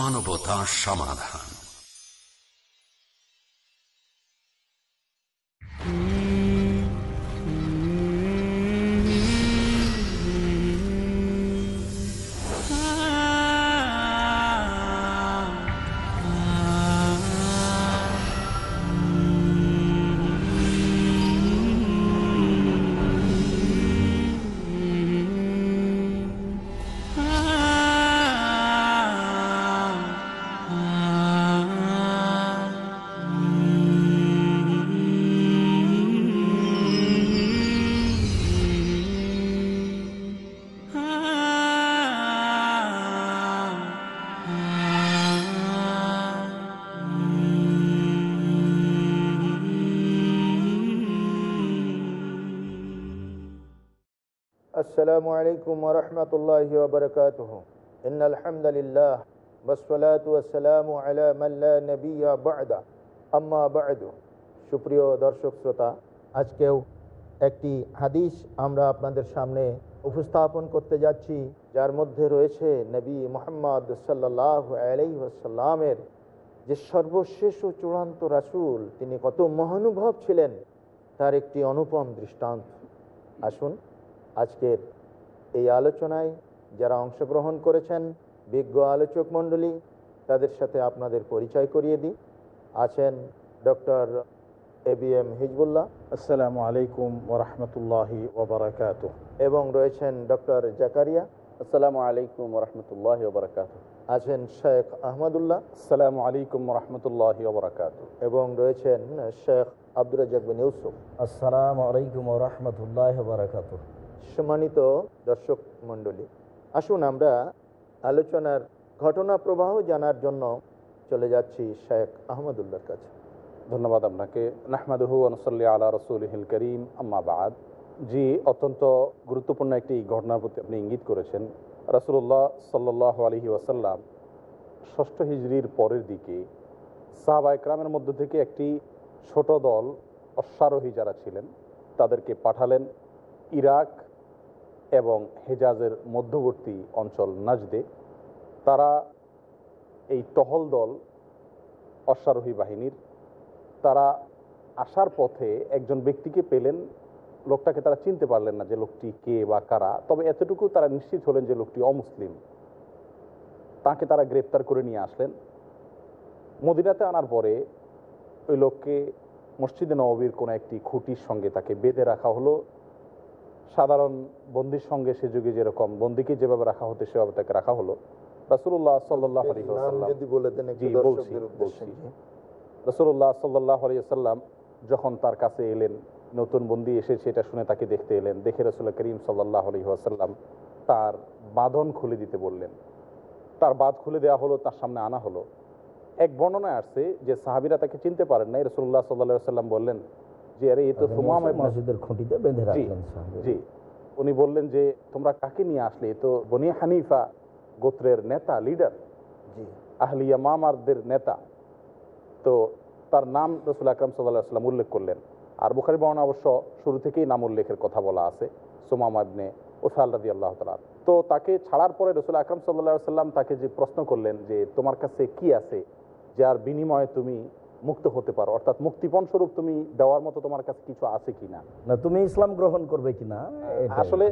মানবতা সমাধান। السلام عليكم ورحمة الله وبركاته إن الحمد لله والصلاة والسلام على من لا نبي بعد أما بعد সুপ্রিয় দর্শক শ্রোতা আজকেও একটি হাদিস আমরা আপনাদের সামনে উপস্থাপন করতে যাচ্ছি যার মধ্যে রয়েছে নবী মোহাম্মদ সাল্লাহ আলাইসাল্লামের যে সর্বশেষ ও চূড়ান্ত রাসূল তিনি কত মহানুভব ছিলেন তার একটি অনুপম দৃষ্টান্ত আসুন আজকের এই আলোচনায় যারা অংশগ্রহণ করেছেন বিজ্ঞ আলোচক মণ্ডলী তাদের সাথে আপনাদের পরিচয় করিয়ে দিই। আছেন doctor A B M Hizbullah. আসসালামু আলাইকুম ওরহমতুল্লাহি ওবরাকাত এবং রয়েছেন ডক্টর জাকারিয়া। আসসালামু আলাইকুম রহমতুল্লাহ বারকাত আছেন শেখ আহমদুল্লাহ। আসসালামু আলাইকুম রহমতুল্লাহি ওবরাকাত এবং রয়েছেন শেখ আব্দুল রাজাক বিন ইউসুফ। আসসালামু আলাইকুম রহমতুল্লাহ বারাকাত সম্মানিত দর্শক মণ্ডলী, আসুন আমরা আলোচনার ঘটনা প্রবাহ জানার জন্য চলে যাচ্ছি শেখ আহমদুল্লাহর কাছে। ধন্যবাদ আপনাকে। নাহমাদহু আনসল্লি আলা রসুলহিল করিম। আম্মা বাদ। জি, অত্যন্ত গুরুত্বপূর্ণ একটি ঘটনার প্রতি আপনি ইঙ্গিত করেছেন। রাসুল্লাহ সাল্লাহ আলহি ওয়াসাল্লাম ষষ্ঠ হিজড়ির পরের দিকে সাহাবা একরামের মধ্য থেকে একটি ছোট দল অশ্বারোহী যারা ছিলেন, তাদেরকে পাঠালেন ইরাক এবং হেজাজের মধ্যবর্তী অঞ্চল নাজদে, তারা এই টহল দল অশ্বারোহী বাহিনীর, তারা আসার পথে একজন ব্যক্তিকে পেলেন, লোকটাকে তারা চিনতে পারলেন না যে লোকটি কে বা কারা, তবে এতটুকু তারা নিশ্চিত হলেন যে লোকটি অমুসলিম। তাকে তারা গ্রেপ্তার করে নিয়ে আসলেন। মদিনাতে আনার পরে ওই লোককে মসজিদে নবীর কোনো একটি খুঁটির সঙ্গে তাকে বেঁধে রাখা হলো। সাধারণ বন্দির সঙ্গে সে যুগে যেরকম বন্দিকে যেভাবে রাখা হতো সেভাবে তাকে রাখা হলো। রাসুল্লাহ সাল্লাহ। রসুল্লাহ সাল্লাহ আলিয়াল্লাম যখন তার কাছে এলেন নতুন বন্দি এসে সেটা শুনে তাকে দেখতে এলেন। দেখে রসুল্লাহ করিম সাল্লাহ আলী আসাল্লাম তার বাঁধন খুলে দিতে বললেন। তার বাঁধ খুলে দেওয়া হলো তার সামনে আনা হলো। এক বর্ণনায় আসছে যে সাহাবিরা তাকে চিনতে পারেন নাই। রসুল্লাহ সাল্লাহ সাল্লাম বললেন যে আরে এই তো সুমাম মসজিদের খুঁটিতে বেঁধে রাখলেন জি। উনি বললেন যে তোমরা কাকে নিয়ে আসলে? এ তো বনি হানিফা গোত্রের নেতা লিডার জি। আহলিয়া মামারদের নেতা। তো তার নাম রসুল আকরাম সাল্লাহ সাল্লাম উল্লেখ করলেন। আর বুখারি বর্ণনা অবশ্য শুরু থেকেই নাম উল্লেখের কথা বলা আছে সোমাম আবনে ওসাল রাদি আল্লাহ তালার তো তাকে ছাড়ার পরে রসুল আকরাম সাল্লাহ সাল্লাম তাকে যে প্রশ্ন করলেন যে তোমার কাছে কি আছে যার বিনিময়ে তুমি মুক্ত হতে পারো। অর্থাৎ মুক্তিপণ স্বরূপ তুমি দেওয়ার মতো তোমার কাছে কিছু আছে কিনা? না তুমি ইসলাম গ্রহণ করবে কিনা? আসলে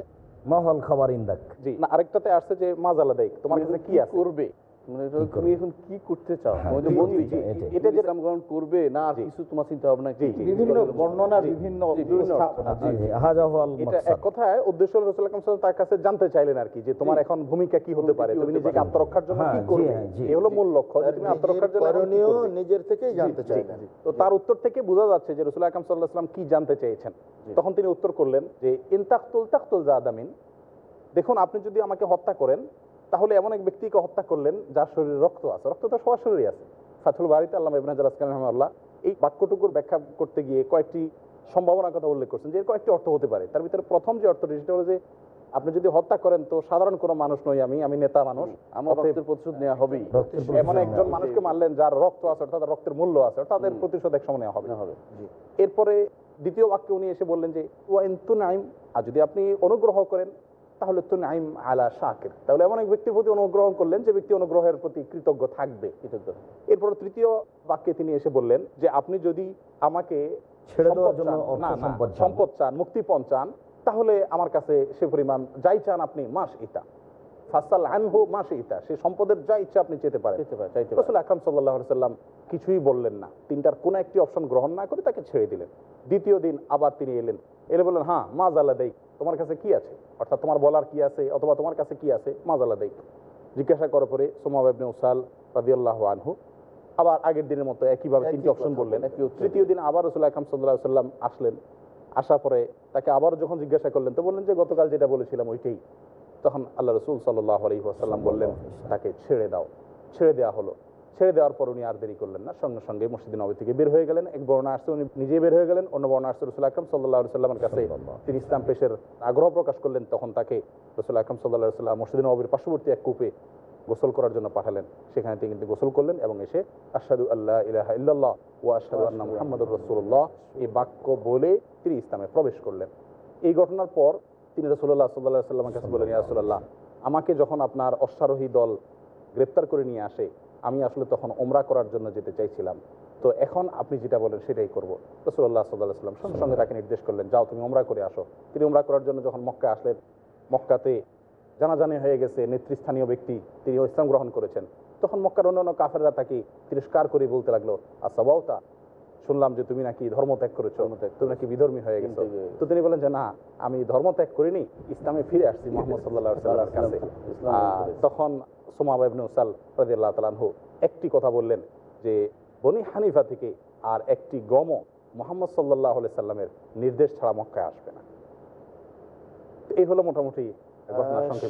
মহল খাবার ইন্দাক। জি না আরেকটাতে আসছে যে মাজালা দেখ তোমার কাছে কি আছে? করবে? মানে তুমি এখন কি করতে চাও? হ্যাঁ, তুমি তো জি, বন্দী জি, এটাই। এটা যে ইসলাম করবে না আর কিছু তোমার চিন্তা ভাবনা কি? বিভিন্ন বর্ণনা বিভিন্ন জি, বিভিন্ন উপস্থাপনা। জি, জি, হাজা হওয়াল এটা এক কথায় উদ্দেশ্য হলো রসুল আকরাম সাল্লাল্লাহু তার কাছে জানতে চাইলেন আর কি যে তোমার এখন ভূমিকা কি হতে পারে? তুমি নিজেকে আত্মরক্ষার জন্য হ্যাঁ, কি করবে? হ্যাঁ, হলো মূল লক্ষ্য যে তুমি নিজের আত্মরক্ষার জন্য করণীয় নিজের থেকেই জানতে চাইলেন। তো তার উত্তর থেকে বোঝা যাচ্ছে যে রসুল আকরাম সাল্লাহ সাল্লাম কি জানতে চেয়েছেন। তখন তিনি উত্তর করলেন যে ইনতাকতুল তাকতুল জাদামিন দেখুন আপনি যদি আমাকে হত্যা করেন তাহলে এমন এক ব্যক্তিকে হত্যা করলেন যার শরীরে রক্ত আছে। রক্ত তো সবার শরীরে আছে। ফাথুল বাড়িতে আল্লাহ ইবন হাজার রহমাল্লাহ এই বাক্যটুকুর ব্যাখ্যা করতে গিয়ে কয়েকটি সম্ভাবনার কথা উল্লেখ করছেন যে এর কয়েকটি অর্থ হতে পারে। তার ভিতরে প্রথম যে অর্থটি সেটা হলো যে আপনি যদি হত্যা করেন তো সাধারণ কোনো মানুষ নই আমি আমি নেতা মানুষ। আমার রক্তের প্রতিশোধ নেওয়া হবেই। রক্তের এমন একজন মানুষকে মারলেন যার রক্ত আছে অর্থাৎ রক্তের মূল্য আছে অর্থাৎ তাদের প্রতিশোধ এক সময় নেওয়া হবে। নেওয়া হবে এরপরে দ্বিতীয় বাক্যে উনি এসে বললেন যে ওয়াইন্তু নাইম আর যদি আপনি অনুগ্রহ করেন তাহলে তো নাইম আলা শাকের। তাহলে এমন এক ব্যক্তির প্রতি অনুগ্রহ করলেন যে ব্যক্তি অনুগ্রহের প্রতি কৃতজ্ঞ থাকবে কৃতজ্ঞ এরপর তৃতীয় বাক্যে তিনি এসে বললেন যে আপনি যদি আমাকে ছেড়ে দেওয়ার জন্য সম্পদ চান। মুক্তিপণ চান তাহলে আমার কাছে সে পরিমাণ যাই চান আপনি মাস ইতা ফাসাল আনহু মাস ইতা সে সম্পদের যা ইচ্ছা আপনি চেতে পারেন। রসুল আকরাম সাল্লাহ সাল্লাম কিছুই বললেন না। তিনটার কোন একটি অপশন গ্রহণ না করে তাকে ছেড়ে দিলেন। দ্বিতীয় দিন আবার তিনি এলেন। এলে বললেন হ্যাঁ মাজ আল্লাহ দেই। তোমার কাছে কি আছে? অর্থাৎ তোমার বলার কি আছে অথবা তোমার কাছে কি আছে মাজ আল্লাহ দেই। জিজ্ঞাসা করার পরে সোমাবাবনে উসাল রাদিয়াল্লাহু আনহু আবার আগের দিনের মতো একইভাবে একই তিনটি অপশন বললেন। তৃতীয় দিন আবার রসুল আকরাম সাল্লাহ সাল্লাম আসলেন। আসার পরে তাকে আবার যখন জিজ্ঞাসা করলেন তো বললেন যে গতকাল যেটা বলেছিলাম ওইটাই। তখন আল্লাহ রসুল সাল্লাহ আলহি আসাল্লাম বললেন তাকে ছেড়ে দাও। ছেড়ে দেওয়া হলো। ছেড়ে দেওয়ার পর উনি আর দেরি করলেন না। সঙ্গে সঙ্গে মসজিদ নবী থেকে বের হয়ে গেলেন। এক বর্ণা আসছে উনি নিজে বের হয়ে গেলেন। অন্য বর্ণা আসছে রসুল আকরম সাল্লাহ সাল্লামের কাছে তিনি ইসলাম পেশের আগ্রহ প্রকাশ করলেন। তখন তাকে রসুল আকরম সাল্লাহ সাল্লাম মসজিদ নবীর পার্শ্ববর্তী এক কূপে গোসল করার জন্য পাঠালেন। সেখানে তিনি কিন্তু গোসল করলেন এবং এসে আশহাদু আল্লাহ ইলাহা ইল্লাল্লাহ ও আশহাদু আন্না মুহাম্মাদুর রাসূলুল্লাহ এই বাক্য বলে তিনি ইসলামে প্রবেশ করলেন। এই ঘটনার পর তিনি রসুল্লাহ সাল্লাহ সাল্লামের কাছে বলেন ইয়া রাসূলুল্লাহ, আমাকে যখন আপনার অশ্বারোহী দল গ্রেপ্তার করে নিয়ে আসে, আমি আসলে তখন ওমরা করার জন্য যেতে চাইছিলাম। তো এখন আপনি যেটা বলেন সেটাই করব। রসুল্লাহ সাল্লাহ সাল্লাম সঙ্গে সঙ্গে তাকে নির্দেশ করলেন, যাও, তুমি ওমরা করে আসো। তিনি ওমরা করার জন্য যখন মক্কা আসলেন, মক্কাতে জানাজানি হয়ে গেছে, নেতৃস্থানীয় ব্যক্তি তিনি ইসলাম গ্রহণ করেছেন। তখন মক্কার অন্যান্য কাফেররা তাকে তিরস্কার করে বলতে লাগল আর আসাবাউতা শুনলাম যে তুমি নাকি ধর্ম ত্যাগ করেছ তুমি নাকি বিধর্মী হয়ে গেছো। তো তিনি বলেন যে না আমি ধর্ম ত্যাগ করিনি ইসলামে ফিরে আসছি মোহাম্মদ সাল্লাহ সাল্লামের কাছে। তখন সোমাব ইবনে উসাল তাআলা আনহু একটি কথা বললেন যে বনি হানিফা থেকে আর একটি গমও মোহাম্মদ সাল্লাহ সাল্লামের নির্দেশ ছাড়া মক্কায় আসবে না। এই হলো মোটামুটি।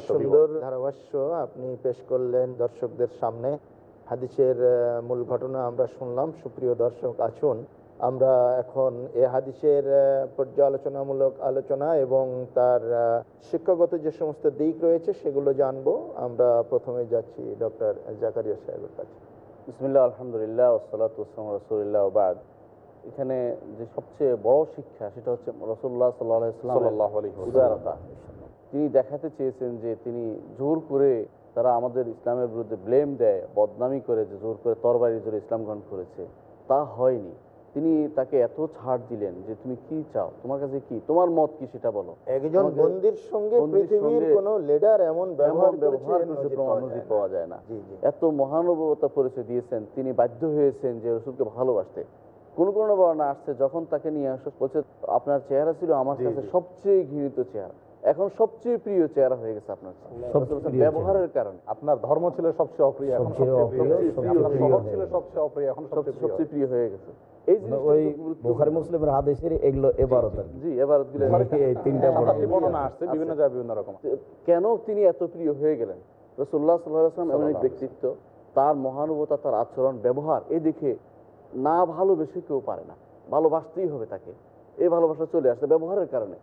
সুন্দর ধারাভাষ্য আপনি পেশ করলেন দর্শকদের সামনে। হাদিসের মূল ঘটনা আমরা শুনলাম। সুপ্রিয় দর্শক আসুন আমরা এখন এ হাদিসের পর্যালোচনামূলক আলোচনা এবং তার শিক্ষাগত যে সমস্ত দিক রয়েছে সেগুলো জানব। আমরা প্রথমে যাচ্ছি ডক্টর জাকারিয়া সাহেবের কাছে। বিসমিল্লাহ আলহামদুলিল্লাহ ওসালাত রসুলিল্লাহ বাদ। এখানে যে সবচেয়ে বড় শিক্ষা সেটা হচ্ছে রসুল্লাহ সাল্লাহ তিনি দেখাতে চেয়েছেন যে তিনি জোর করে তারা আমাদের ইসলামের বিরুদ্ধে ব্লেম দেয় বদনামি করে যে জোর করে তরবারি জোরে ইসলাম গ্রহণ করেছে। তা হয়নি। তিনি তাকে এত ছাড় দিলেন যে তুমি কি চাও? তোমার কাছে কি? তোমার মত কি সেটা বলো। একজন বন্দির সঙ্গে পৃথিবীর কোন লিডার এমন ব্যবহার করেছে ব্যবহার নজির প্রমাণ পাওয়া যায় না। এত মহানুভবতা পরিচয় দিয়েছেন তিনি বাধ্য হয়েছেন যে রসুলকে ভালোবাসতে। কোন কোন বর্ণনা আসছে যখন তাকে নিয়ে আসো বলছে আপনার চেহারা ছিল আমার কাছে সবচেয়ে ঘৃণিত চেহারা। এখন সবচেয়ে প্রিয় চেহারা হয়ে গেছে আপনার ব্যবহারের কারণে। আপনার ধর্ম ছিল সবচেয়ে অপ্রিয় এখন সবচেয়ে অপ্রিয়, ছিল সবচেয়ে অপ্রিয় এখন সবচেয়ে প্রিয়। হয়ে গেছে। এই ওই খুব মুসলিমের হাদিসের এগুলো এবারত জি এবারগুলো এই তিনটা বর্ণনা আসছে বিভিন্ন জায়গায় বিভিন্ন রকম কেন তিনি এত প্রিয় হয়ে গেলেন? এমন এক ব্যক্তিত্ব তার মহানুভবতা তার আচরণ ব্যবহার এই দেখে না ভালোবেসে কেউ পারে না। ভালোবাসতেই হবে তাকে। এই ভালোবাসা চলে আসছে ব্যবহারের কারণে।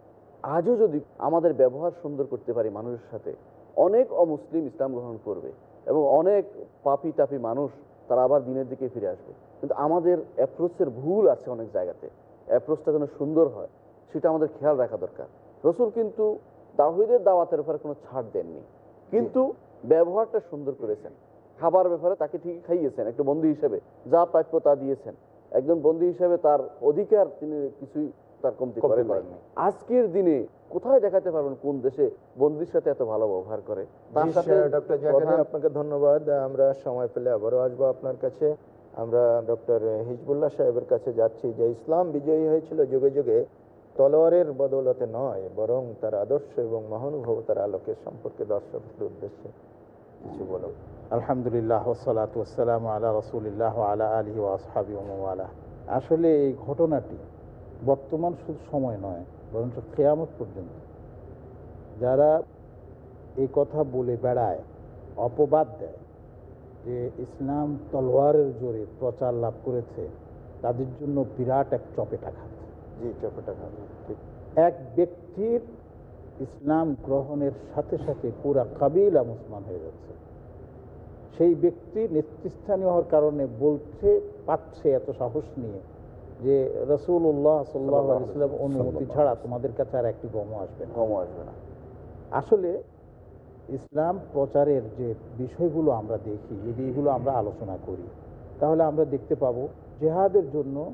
আজও যদি আমাদের ব্যবহার সুন্দর করতে পারি মানুষের সাথে অনেক অমুসলিম ইসলাম গ্রহণ করবে এবং অনেক পাপি টাপি মানুষ তারা আবার দিনের দিকে ফিরে আসবে। কিন্তু আমাদের অ্যাপ্রোচের ভুল আছে অনেক জায়গাতে। অ্যাপ্রোচটা যেন সুন্দর হয় সেটা আমাদের খেয়াল রাখা দরকার। রসুল কিন্তু দাহিদের দাওয়াতের ব্যাপারে কোনো ছাড় দেননি। কিন্তু ব্যবহারটা সুন্দর করেছেন। খাবার ব্যাপারে তাকে ঠিকই খাইয়েছেন একটা বন্দী হিসেবে। যা প্রাপ্য তা দিয়েছেন। একজন বন্দী হিসেবে তার অধিকার তিনি কিছুই তার কমতি। করেননি। আজকের দিনে কোথায় দেখাতে পারবেন? কোন দেশে বন্দির সাথে এত ভালো ব্যবহার করে? তার সাথে ডক্টর জাকারি আপনাকে ধন্যবাদ। আমরা সময় পেলে আবারও আসব আপনার কাছে। আমরা ডক্টর হিজবুল্লাহ সাহেবের কাছে যাচ্ছি। যে ইসলাম বিজয়ী হয়েছিল যুগে যুগে তলোয়ারের বদৌলতে নয় বরং তার আদর্শ এবং মহানুভবতার আলোকে সম্পর্কে দর্শকদের উদ্দেশ্যে কিছু বলো আলহামদুলিল্লাহ ওসালাত ওসালাম আলা রসুলিল্লাহ আলা আলহি ওয়াসহাবি আসলে এই ঘটনাটি বর্তমান শুধু সময় নয় বরঞ্চ খেয়ামত পর্যন্ত। যারা এই কথা বলে বেড়ায় অপবাদ দেয় যে ইসলাম তলোয়ারের জোরে প্রচার লাভ করেছে তাদের জন্য বিরাট এক চপেটা খাচ্ছে জি চপটা খাবে ঠিক। এক ব্যক্তির ইসলাম গ্রহণের সাথে সাথে পুরা কাবিলা মুসলমান হয়ে যাচ্ছে। সেই ব্যক্তি নেতৃস্থানীয় হওয়ার কারণে বলছে পাচ্ছে এত সাহস নিয়ে। যে রসুল্লাহ সাল্লাহ আলিয়াল্লাম অনুমতি ছাড়া তোমাদের কাছে আর একটি গম আসবে না। কম আসবে না। আসলে ইসলাম প্রচারের যে বিষয়গুলো আমরা দেখি যদি এগুলো আমরা আলোচনা করি। তাহলে আমরা দেখতে পাবো জেহাদের জন্য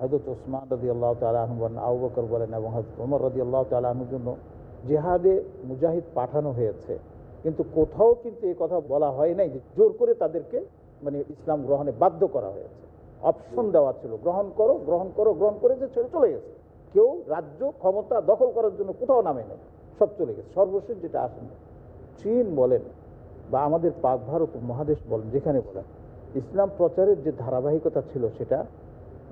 হজরত ওসমান রদি আল্লাহ তালু বলেন আউ বকর বলেন এবং হজরত ওমর রদি আল্লাহ তালুর জন্য জেহাদে মুজাহিদ পাঠানো হয়েছে। কিন্তু কোথাও কিন্তু এই কথা বলা হয় নাই যে জোর করে তাদেরকে মানে ইসলাম গ্রহণে বাধ্য করা হয়েছে। অপশন দেওয়া ছিল গ্রহণ করো গ্রহণ করো গ্রহণ করে যে ছেড়ে চলে গেছে। কেউ রাজ্য ক্ষমতা দখল করার জন্য কোথাও নামে নেই সব চলে গেছে। সর্বশেষ যেটা আসেন চীন বলেন বা আমাদের পাক ভারত মহাদেশ বলেন যেখানে বলেন ইসলাম প্রচারের যে ধারাবাহিকতা ছিল সেটা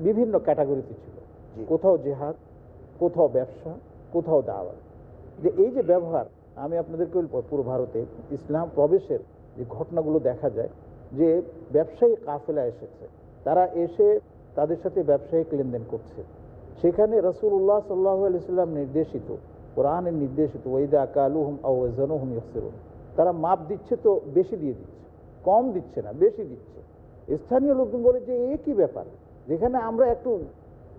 বিভিন্ন ক্যাটাগরিতে ছিল। কোথাও জেহাদ কোথাও ব্যবসা কোথাও দাওয়াত। যে এই যে ব্যবহার আমি আপনাদেরকে পুরো ভারতে ইসলাম প্রবেশের যে ঘটনাগুলো দেখা যায় যে ব্যবসায়ী কাফেলা এসেছে তারা এসে তাদের সাথে ব্যবসায়িক লেনদেন করছে। সেখানে রসুল্লাহ সাল্লাহ আলিয়াল্লাম নির্দেশিত, কোরআনের নির্দেশিত ওইদা কালুহম আউজানুহম ইয়সিরুন তারা মাপ দিচ্ছে তো বেশি দিয়ে দিচ্ছে, কম দিচ্ছে না, বেশি দিচ্ছে। স্থানীয় লোকজন বলে যে এ কি ব্যাপার? যেখানে আমরা একটু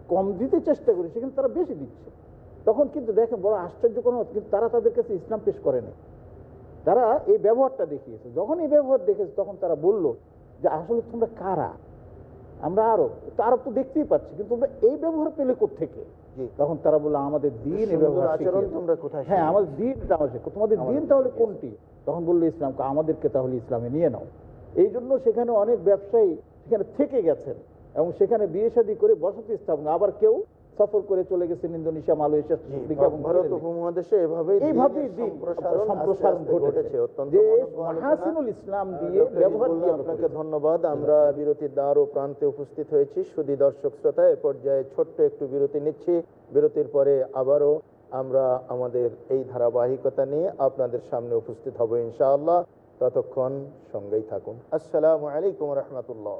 কম দিতে চেষ্টা করি, সেখানে তারা বেশি দিচ্ছে। তখন কিন্তু দেখেন বড় আশ্চর্য কোনো কিন্তু তারা তাদের কাছে ইসলাম পেশ করেনি তারা এই ব্যবহারটা দেখিয়েছে। যখন এই ব্যবহার দেখেছে তখন তারা বলল যে আসলে তোমরা কারা? আমরা আরব তো আরব তো দেখতেই পাচ্ছি কিন্তু তোমরা এই ব্যবহার পেলে থেকে জি। তখন তারা বলল আমাদের দিন এই ব্যবহার আচরণ তোমরা কোথায় হ্যাঁ? আমাদের দিন। তোমাদের দিন তাহলে কোনটি তখন বলল ইসলাম আমাদেরকে তাহলে ইসলামে নিয়ে নাও এই জন্য সেখানে অনেক ব্যবসায়ী সেখানে থেকে গেছেন এবং সেখানে বিয়ে শাদী করে বসতি স্থাপন আবার কেউ সফর করে চলে গেছেন ইন্দোনেশিয়া মালয়েশিয়া। উপমহাদেশে এভাবেই এইভাবেই সম্প্রসারণ ঘটেছে। যে মাহাসিনুল ইসলাম দিয়ে ব্যবহার আপনাকে ধন্যবাদ। আমরা বিরতির দ্বার ও প্রান্তে উপস্থিত হয়েছি। সুদী দর্শক শ্রোতা এ পর্যায়ে ছোট্ট একটু বিরতি নিচ্ছি। বিরতির পরে আবারও আমরা আমাদের এই ধারাবাহিকতা নিয়ে আপনাদের সামনে উপস্থিত হব ইনশাআল্লাহ। ততক্ষণ সঙ্গেই থাকুন। আসসালামু আলাইকুম রহমতুল্লাহ।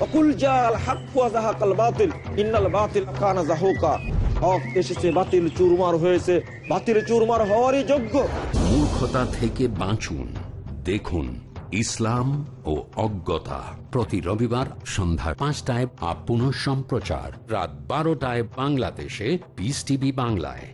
অকুল জাল বাতিল, ইন্নাল বাতিল কানা যাহুকা। হক এসেছে, বাতিল চুরমার হয়েছে। বাতিল চুরমার হওয়ারই যোগ্য। মূর্খতা থেকে বাঁচুন। দেখুন ইসলাম ও অজ্ঞতা প্রতি রবিবার সন্ধ্যা পাঁচটায় আপ পুনঃ সম্প্রচার রাত বারোটায় বাংলাদেশে পিস টিভি বাংলায়।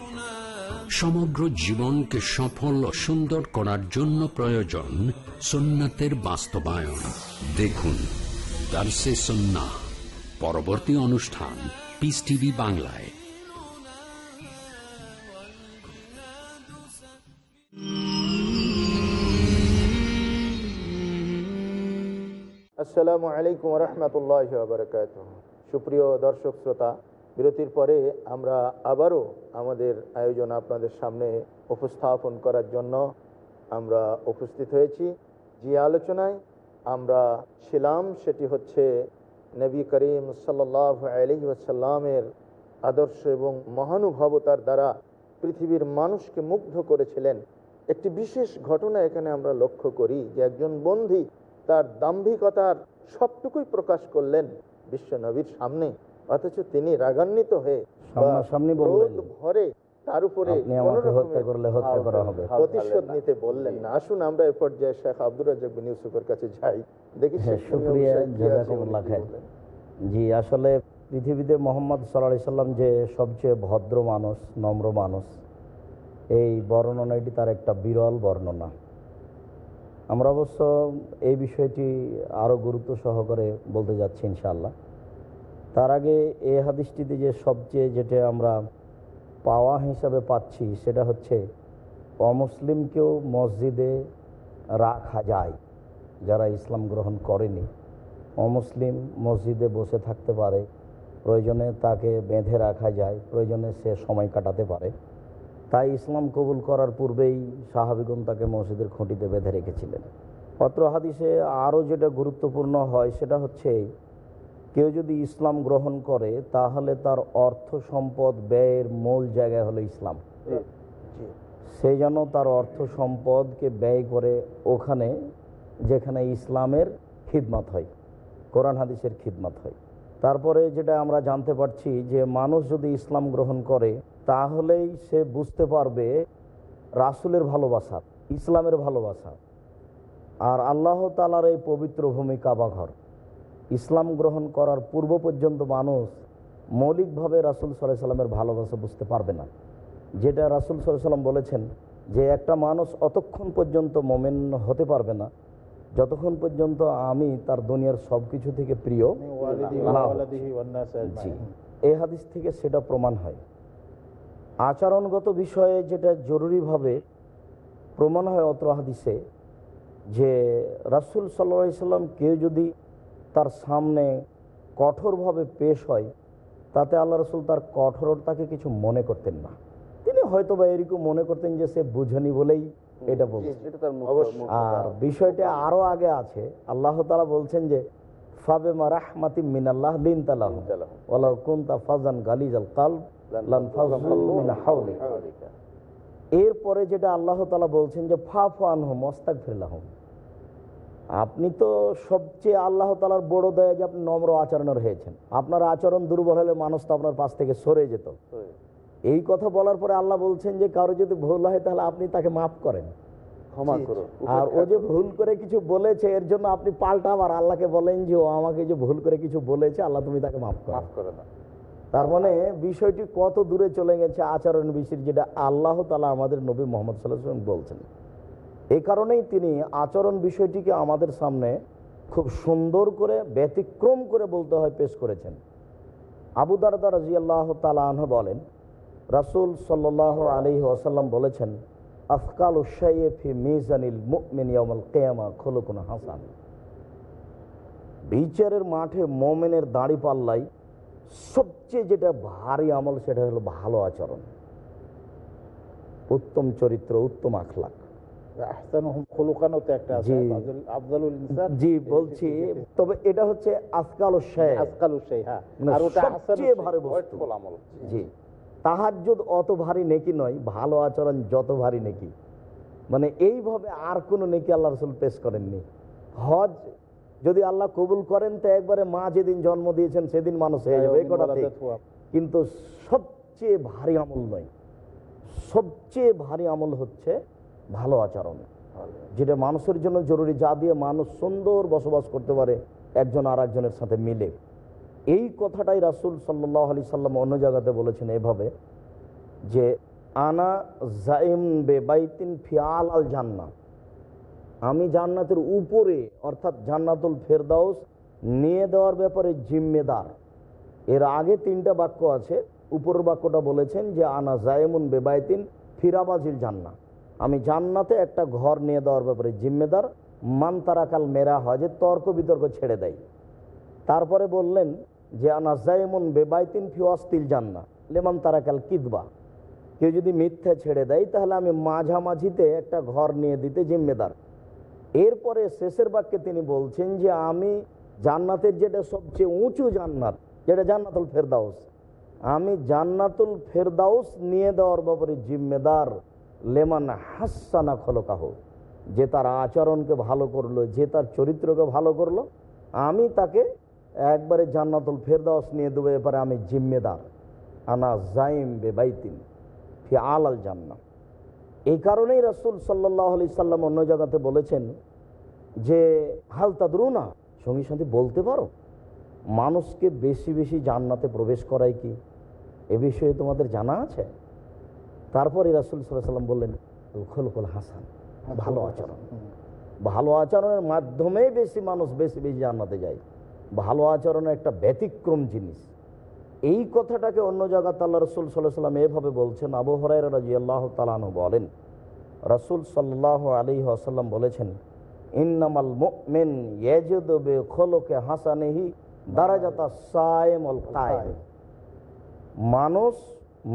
সমগ্র জীবনকে সফল ও সুন্দর করার জন্য প্রয়োজন সুন্নাতের বাস্তবায়ন। দেখুন, দার্সে সন্না পরবর্তী অনুষ্ঠান পিস টিভি বাংলায়। আসসালামু আলাইকুম রহমতুল্লাহ সুপ্রিয় দর্শক, শ্রোতা বিরতির পরে আমরা আবারও আমাদের আয়োজন আপনাদের সামনে উপস্থাপন করার জন্য আমরা উপস্থিত হয়েছি। যে আলোচনায় আমরা ছিলাম সেটি হচ্ছে নবী করিম সাল্লাহ আলহি আসাল্লামের আদর্শ এবং মহানুভবতার দ্বারা পৃথিবীর মানুষকে মুগ্ধ করেছিলেন। একটি বিশেষ ঘটনা এখানে আমরা লক্ষ্য করি যে একজন বন্ধী তার দাম্ভিকতার সবটুকুই প্রকাশ করলেন বিশ্ব নবীর সামনে। অথচ তিনি রাগান্বিত হয়ে বললেন। ক্রোধ তার উপরে প্রতিশোধ নিতে বললেন না। আসুন আমরা এ পর্যায়ে শেখ আব্দুর রাজাক বিন ইউসুফের কাছে যাই। দেখি হ্যাঁ। জি আসলে পৃথিবীতে মোহাম্মদ সাল্লাহ সাল্লাম যে সবচেয়ে ভদ্র মানুষ নম্র মানুষ এই বর্ণনাটি তার একটা বিরল বর্ণনা। আমরা অবশ্য এই বিষয়টি আরও গুরুত্ব সহকারে বলতে যাচ্ছি ইনশাআল্লাহ। তার আগে এ হাদিসটিতে যে সবচেয়ে যেটা আমরা পাওয়া হিসাবে পাচ্ছি সেটা হচ্ছে, অমুসলিমকেও মসজিদে রাখা যায় যারা ইসলাম গ্রহণ করেনি। অমুসলিম মসজিদে বসে থাকতে পারে, প্রয়োজনে তাকে বেঁধে রাখা যায়, প্রয়োজনে সে সময় কাটাতে পারে। তাই ইসলাম কবুল করার পূর্বেই সাহাবিগুন তাকে মসজিদের খুঁটিতে বেঁধে রেখেছিলেন। পত্র হাদিসে আরও যেটা গুরুত্বপূর্ণ হয় সেটা হচ্ছে কেউ যদি ইসলাম গ্রহণ করে তাহলে তার অর্থ সম্পদ ব্যয়ের মূল জায়গায় হলো ইসলাম। সে যেন তার অর্থ সম্পদকে ব্যয় করে ওখানে যেখানে ইসলামের খিদমাত হয় কোরআন হাদিসের খিদমাত হয়। তারপরে যেটা আমরা জানতে পারছি যে মানুষ যদি ইসলাম গ্রহণ করে তাহলেই সে বুঝতে পারবে রাসুলের ভালোবাসা ইসলামের ভালোবাসা। আর আল্লাহ তালার এই পবিত্র ভূমি কাবাঘর। ইসলাম গ্রহণ করার পূর্ব পর্যন্ত মানুষ মৌলিকভাবে রাসুল সাল্লাহ সাল্লামের ভালোবাসা বুঝতে পারবে না। যেটা রাসুল সাল্লাহ সাল্লাম বলেছেন যে একটা মানুষ অতক্ষণ পর্যন্ত মোমেন হতে পারবে না যতক্ষণ পর্যন্ত আমি তার দুনিয়ার সব কিছু থেকে প্রিয় জি। এই হাদিস থেকে সেটা প্রমাণ হয়। আচরণগত বিষয়ে যেটা জরুরিভাবে প্রমাণ হয় অত্র হাদিসে যে রাসুল সাল্লা সাল্লাম কেউ যদি তার সামনে কঠোরভাবে পেশ হয় তাতে আল্লাহ রসুল তার কঠোরতাকে কিছু মনে করতেন না তিনি হয়তো বা এরকম মনে করতেন যে সে বুঝেনি বলেই এটা বলছে এটা তার মুখ্য- অবশ্যই। মুখ্য আর বিষয়টা আরও আগে আছে আল্লাহ তালা বলছেন যে ফাবে রাহমাতি মিনাল্লাহ লিন তালাহ লিনতালাহুম। ওয়ালাউ কুনতা ফাজান গালিজাল কালব লান ফাযু মিন হাওলিক। এরপরে যেটা আল্লাহ তালা বলছেন যে ফাফু আনহুম অস্তাগফির লাহুম আপনি তো সবচেয়ে আল্লাহ তালার বড় দয়া যে আপনি নম্র আচরণের হয়েছেন। আপনার আচরণ দুর্বল হলে মানুষ তো আপনার পাশ থেকে সরে যেত। এই কথা বলার পরে আল্লাহ বলছেন যে কারও যদি ভুল হয় তাহলে আপনি তাকে মাফ করেন। ক্ষমা করো আর ও যে ভুল করে কিছু বলেছে এর জন্য আপনি পাল্টা আবার আল্লাহকে বলেন যে ও আমাকে যে ভুল করে কিছু বলেছে আল্লাহ তুমি তাকে মাফ করো। মাফ করে দাও। তার মানে বিষয়টি কত দূরে চলে গেছে আচরণ বিষয় যেটা আল্লাহ তালা আমাদের নবী মোহাম্মদ সাল্লাহ বলছেন। এই কারণেই তিনি আচরণ বিষয়টিকে আমাদের সামনে খুব সুন্দর করে, ব্যতিক্রম করে বলতে হয়, পেশ করেছেন। আবু দারদা রাজি আল্লাহ তালাহ বলেন, রাসুল সাল্লাহ আলী ওয়াসাল্লাম বলেছেন, আফকাল উসাইয়ে ফি মিজানিল মুমিন ইয়াউমাল কিয়ামা খুলুকুন হাসান। বিচারের মাঠে মোমেনের দাড়ি পাল্লাই সবচেয়ে যেটা ভারী আমল সেটা হলো ভালো আচরণ। উত্তম চরিত্র, উত্তম আখলাক। জি। বলছি তবে এটা হচ্ছে আজকাল হ্যাঁ। মানে জি। অত ভারী নেকি নয় ভালো আচরণ যত ভারী নেকি। মানে এইভাবে আর কোনো নেকি আল্লাহ রসুল পেশ করেননি। হজ যদি আল্লাহ কবুল করেন তো একবারে মা যেদিন জন্ম দিয়েছেন সেদিন মানুষ হয়ে যাবে। কিন্তু সবচেয়ে ভারী আমল নয়। সবচেয়ে ভারী আমল হচ্ছে ভালো আচরণ। যেটা মানুষের জন্য জরুরি, যা দিয়ে মানুষ সুন্দর বসবাস করতে পারে, একজন আর একজনের সাথে মিলে। এই কথাটাই রাসুল সাল্লাহ আলি সাল্লাম অন্য জায়গাতে বলেছেন এভাবে যে, আনা জাইম বে বাইতিন ফিয়াল আল জান্না আমি জান্নাতের উপরে, অর্থাৎ জান্নাতুল ফেরদাউস নিয়ে দেওয়ার ব্যাপারে জিম্মেদার। এর আগে তিনটা বাক্য আছে। উপরের বাক্যটা বলেছেন যে, আনা জায়েমুন বেবায়তিন ফিরাবাজিল জান্না আমি জান্নাতে একটা ঘর নিয়ে দেওয়ার ব্যাপারে জিম্মেদার। মান তারাকাল মেরা হয় যে তর্ক বিতর্ক ছেড়ে দেয়। তারপরে বললেন যে, আনা বেবাইতিন ফিওয়াস্তিল জান্না লেমান তারাকাল কিদবা। কেউ যদি মিথ্যা ছেড়ে দেয়, তাহলে আমি মাঝামাঝিতে একটা ঘর নিয়ে দিতে জিম্মেদার। এরপরে শেষের বাক্যে তিনি বলছেন যে, আমি জান্নাতের যেটা সবচেয়ে উঁচু জান্নাত, যেটা জান্নাতুল ফেরদাউস, আমি জান্নাতুল ফেরদাউস নিয়ে দেওয়ার ব্যাপারে জিম্মেদার। লেমান হাসানা খলকাহ। যে তার আচরণকে ভালো করল, যে তার চরিত্রকে ভালো করল, আমি তাকে একবারে জান্নাতুল ফেরদাউস নিয়ে দেবো, এবারে আমি জিম্মেদার। আনা জাইম বে বেবাইতিন ফি আল আল জান্না এই কারণেই রাসুল সাল্লাহ আলি সাল্লাম অন্য জায়গাতে বলেছেন যে, হাল সঙ্গী সাথে বলতে পারো, মানুষকে বেশি বেশি জান্নাতে প্রবেশ করায় কি? এ বিষয়ে তোমাদের জানা আছে? তারপরে রাসুল সাল্লাম বললেন খোলকল হাসান ভালো আচরণ। ভালো আচরণের মাধ্যমেই বেশি মানুষ বেশি বেশি জান্নাতে যায়। ভালো আচরণের একটা ব্যতিক্রম জিনিস। এই কথাটাকে অন্য জায়গাতে আল্লাহ রসুল সাল্লাহ সাল্লাম এভাবে বলছেন। আবু হরাই রাজি আল্লাহ তালানু বলেন রসুল সাল্লাহ আলী আসাল্লাম বলেছেন ইন্নামাল মুমিন ইয়াজিদু খোলকে হাসানেহি দারাজাতা সায়েমল মানুষ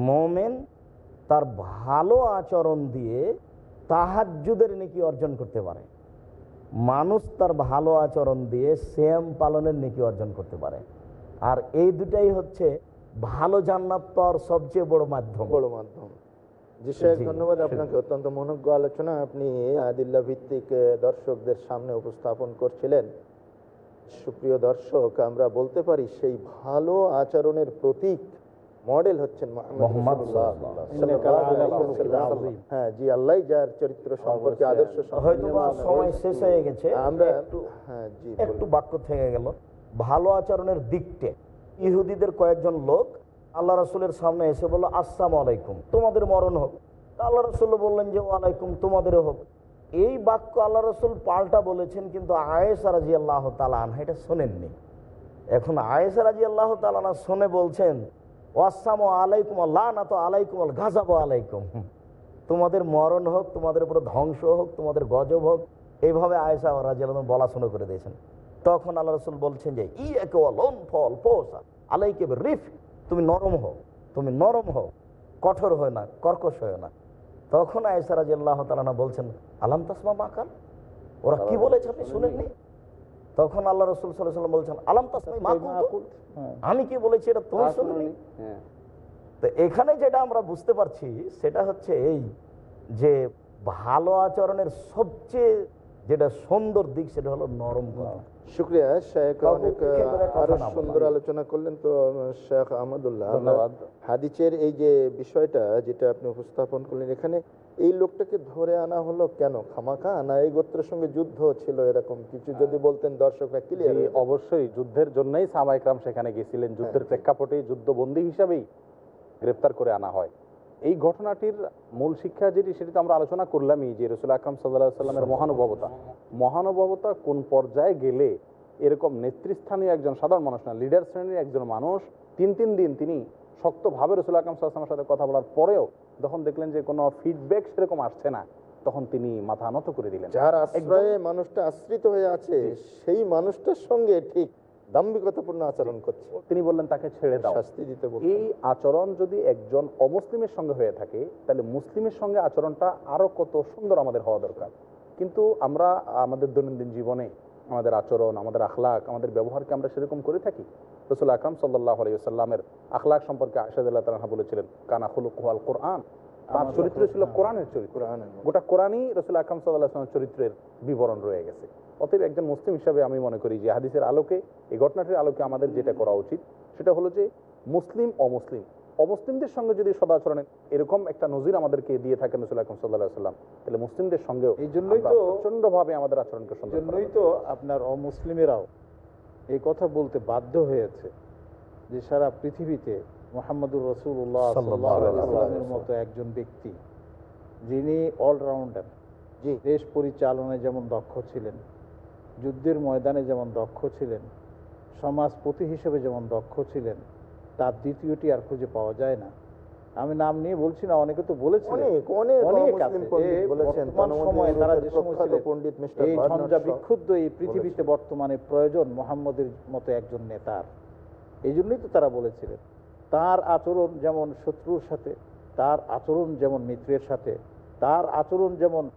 মোমেন তার ভালো আচরণ দিয়ে তাহাজ্জুদের নেকি অর্জন করতে পারে। মানুষ তার ভালো আচরণ দিয়ে শ্যাম পালনের নেকি অর্জন করতে পারে। আর এই দুটাই হচ্ছে ভালো জান্নাত পাওয়ার সবচেয়ে বড় মাধ্যম। বড় মাধ্যম। জি শেখ ধন্যবাদ আপনাকে। অত্যন্ত মনোজ্ঞ আলোচনা আপনি আদিল্লা ভিত্তিক দর্শকদের সামনে উপস্থাপন করছিলেন। সুপ্রিয় দর্শক আমরা বলতে পারি সেই ভালো আচরণের প্রতীক মডেল হচ্ছেন। হ্যাঁ জি আল্লাহ যার চরিত্র সম্পর্কে আদর্শ সময় শেষ হয়ে গেছে। আমরা একটু হ্যাঁ জি একটু বাক্য থেকে গেল। ভালো আচরণের দিকটে ইহুদিদের কয়েকজন লোক আল্লাহ রসুলের সামনে এসে বলল আসসালাম আলাইকুম তোমাদের মরণ হোক। আল্লাহ রসুল বললেন যে ওয়ালাইকুম তোমাদেরও হোক। এই বাক্য আল্লাহ রসুল পাল্টা বলেছেন কিন্তু আয়েসা রাজি আল্লাহ তালান এটা শোনেননি। এখন আয়েসা রাজি আল্লাহ তালানা শোনে বলছেন ওয়াসাম আলাইকুম আল্লাহ না তো আলাইকুম আল গাজাবো আলাইকুম। তোমাদের মরণ হোক, তোমাদের উপরে ধ্বংস হোক, তোমাদের গজব হোক, এইভাবে আয়েসা রাজি আল্লাহ বলা শুরু করে দিয়েছেন। তখন আল্লাহ রসুল বলছেন যে ই একে লোন ফল পোসা আলাইকে রিফ, তুমি নরম হও, তুমি নরম হও, কঠোর হয় না, কর্কশ হয় না। তখন আয়েসা রাজি আল্লাহ বলছেন, আলাম তাসমা মাকাল ওরা কি বলেছে আপনি শুনেননি? তখন আল্লাহ রসুল সাল্লাম বলছেন আলাম হ্যাঁ। আমি কি বলেছি এটা তুমি শুনুনি? হ্যাঁ। তো এখানে যেটা আমরা বুঝতে পারছি সেটা হচ্ছে এই যে ভালো আচরণের সবচেয়ে যেটা সুন্দর দিক সেটা হলো নরম কথা শুক্রিয়া শেখ অনেক আরও সুন্দর আলোচনা করলেন তো শেখ আহমদুল্লাহ। ধন্যবাদ। হাদিসের এই যে বিষয়টা যেটা আপনি উপস্থাপন করলেন এখানে এই লোকটাকে ধরে আনা হলো কেন? খামাখা না এই গোত্রের সঙ্গে যুদ্ধ ছিল এরকম? কিছু যদি বলতেন দর্শকরা ক্লিয়ার অবশ্যই। যুদ্ধের জন্যই সামাইকরাম সেখানে গেছিলেন। যুদ্ধের প্রেক্ষাপটে যুদ্ধবন্দী হিসাবেই গ্রেপ্তার করে আনা হয়। এই ঘটনাটির মূল শিক্ষা যেটি সেটি তো আমরা আলোচনা করলামই যে রসুল আকরম সাল্লাহ সাল্লামের মহানুভবতা। মহানুভবতা কোন পর্যায়ে গেলে এরকম নেতৃস্থানীয় একজন সাধারণ মানুষ না লিডার শ্রেণির একজন মানুষ তিন তিন দিন তিনি শক্তভাবে রসুল আকরম সাল্লামের সাথে কথা বলার পরেও যখন দেখলেন যে কোনো ফিডব্যাক সেরকম আসছে না তখন তিনি মাথা নত করে দিলেন। যার আশ্রয়ে মানুষটা আশ্রিত হয়ে আছে সেই মানুষটার সঙ্গে ঠিক দাম্ভিকতাপূর্ণ আচরণ করছে। তিনি বললেন তাকে ছেড়ে দাও। শাস্তি দিতে। এই আচরণ যদি একজন অমুসলিমের সঙ্গে হয়ে থাকে তাহলে মুসলিমের সঙ্গে আচরণটা আরও কত সুন্দর আমাদের হওয়া দরকার। কিন্তু আমরা আমাদের দৈনন্দিন জীবনে আমাদের আচরণ আমাদের আখলাক আমাদের ব্যবহারকে আমরা সেরকম করে থাকি। রসুল আকরাম সাল্লাহ আলাইসাল্লামের আখলাক সম্পর্কে আশাদুল্লাহ তালা বলেছিলেন কানা হলুক হুয়াল কোরআন তার চরিত্র ছিল কোরআনের চরিত্র। গোটা কোরআনই রসুল আকরাম সাল্লাহ চরিত্রের বিবরণ রয়ে গেছে। অতএব একজন মুসলিম হিসাবে আমি মনে করি যে হাদিসের আলোকে এই ঘটনাটির আলোকে আমাদের যেটা করা উচিত সেটা হলো যে মুসলিম অমুসলিম অমুসলিমদের সঙ্গে যদি সদাচরণের এরকম একটা নজির আমাদেরকে দিয়ে থাকেন রসুল আকরম সাল্লাহ সাল্লাম তাহলে মুসলিমদের সঙ্গেও এই জন্যই তো প্রচণ্ডভাবে আমাদের আচরণকে জন্যই তো আপনার অমুসলিমেরাও এই কথা বলতে বাধ্য হয়েছে যে সারা পৃথিবীতে মোহাম্মদুর রসুল্লাহ সাল্লামের মতো একজন ব্যক্তি যিনি অলরাউন্ডার দেশ পরিচালনায় যেমন দক্ষ ছিলেন যুদ্ধের ময়দানে যেমন দক্ষ ছিলেন সমাজপতি হিসেবে যেমন দক্ষ ছিলেন তার দ্বিতীয়টি আর খুঁজে পাওয়া যায় না। আমি নাম নিয়ে বলছি না অনেকে তো বলেছিলেন। বলেছেন এই ঝঞ্ঝা বিক্ষুব্ধ এই পৃথিবীতে বর্তমানে প্রয়োজন মোহাম্মদের মতো একজন নেতার। এই জন্যই তো তারা বলেছিলেন। তার আচরণ যেমন শত্রুর সাথে, তার আচরণ যেমন মিত্রের সাথে, তার আচরণ যেমন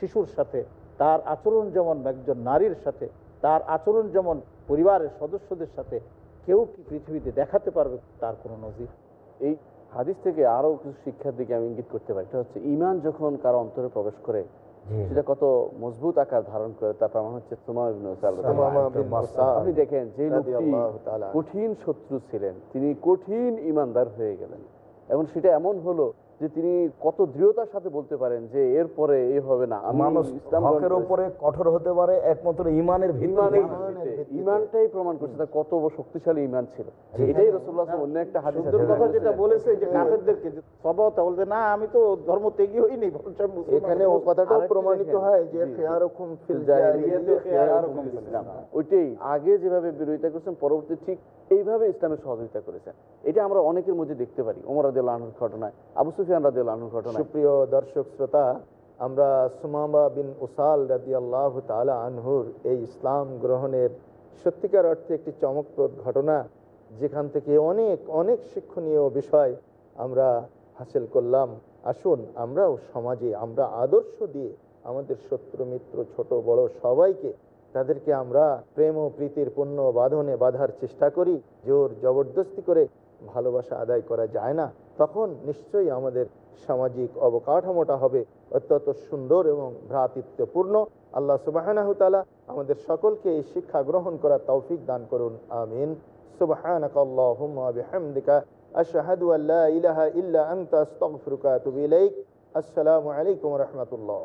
শিশুর সাথে, তার আচরণ যেমন একজন নারীর সাথে, তার আচরণ যেমন পরিবারের সদস্যদের সাথে, কেউ কি পৃথিবীতে দেখাতে পারবে তার কোনো নজির? এই হাদিস থেকে আরও কিছু শিক্ষার দিকে আমি ইঙ্গিত করতে পারি। এটা হচ্ছে, ইমান যখন কারও অন্তরে প্রবেশ করে সেটা কত মজবুত আকার ধারণ করে তার প্রমাণ হচ্ছে আপনি দেখেন যে লোকটি। কঠিন শত্রু ছিলেন তিনি কঠিন ইমানদার হয়ে গেলেন। এবং সেটা এমন হলো যে তিনি কত দৃঢ়তার সাথে বলতে পারেন যে এরপরে এ হবে না। মানুষ হকের উপরে কঠোর হতে পারে একমাত্র ইমানের ভিত্তিতে। ইমানটাই প্রমাণ করছে তার কত শক্তিশালী ইমান ছিল। এটাই রসুল্লাহ অন্য একটা হাদিস সুন্দর আছে। কথা যেটা বলেছে যে কাফেরদেরকে যে স্বভাবতা বলতে না আমি তো ধর্ম ত্যাগী হইনি এখানে ও কথাটাও প্রমাণিত হয় যে। খেয়ারুকুম ফিল জাহিলিয়াতে খেয়ারুকুম ইসলাম। ওইটাই আগে যেভাবে বিরোধিতা করেছেন পরবর্তী ঠিক এইভাবে ইসলামের সহযোগিতা করেছেন। এটা আমরা অনেকের মধ্যে দেখতে পারি ওমর রাদিয়াল আনহুর ঘটনায়। আবু সুফিয়ান রাদিয়াল আনহুর ঘটনায়। সুপ্রিয় দর্শক শ্রোতা, আমরা সুমামা বিন উসাল রাদিয়াল্লাহ তাআলা আনহুর এই ইসলাম গ্রহণের সত্যিকার অর্থে একটি চমকপ্রদ ঘটনা, যেখান থেকে অনেক অনেক শিক্ষণীয় বিষয় আমরা হাসিল করলাম। আসুন, আমরাও সমাজে, আমরা আদর্শ দিয়ে আমাদের শত্রু, মিত্র, ছোট, বড় সবাইকে তাদেরকে আমরা প্রেম ও প্রীতির পূর্ণ বাঁধনে বাঁধার চেষ্টা করি, জোর জবরদস্তি করে ভালোবাসা আদায় করা যায় না, তখন নিশ্চয়ই আমাদের সামাজিক অবকাঠামোটা হবে অত্যন্ত সুন্দর এবং ভ্রাতৃত্বপূর্ণ। আল্লাহ তাআলা আমাদের সকলকে এই শিক্ষা গ্রহণ করার তৌফিক দান করুন, আমিন। ইলাইক। আসসালামু আলাইকুম রাহমাতুল্লাহ।